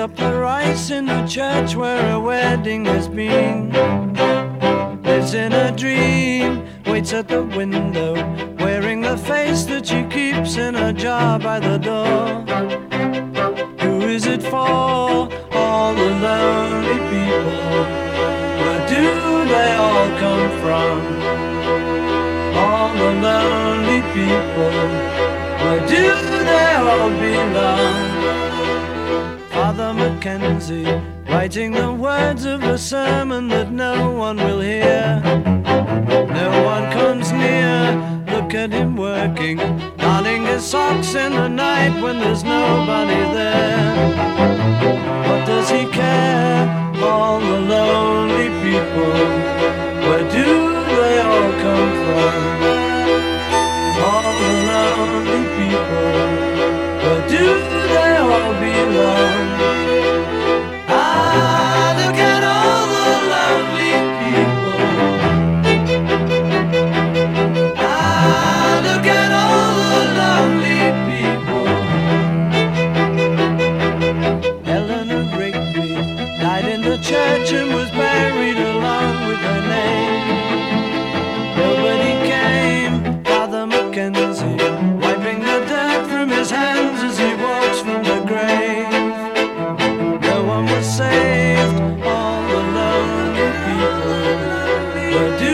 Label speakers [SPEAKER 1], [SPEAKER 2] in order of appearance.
[SPEAKER 1] up the rice in the church where a wedding has been. Lives in a dream, waits at the window, wearing the face that she keeps in a jar by the door. Is it for? All the lonely people. Where do they all come from? All the lonely people. Where do they all belong? Father McKenzie, writing the words of a sermon that no one will hear. No one comes near. Look at him working, darning his socks in the night when there's nobody people? Where do they all come from? All the lonely people, where do they all belong? Ah, look at all the people. Ah, look at all the church and But do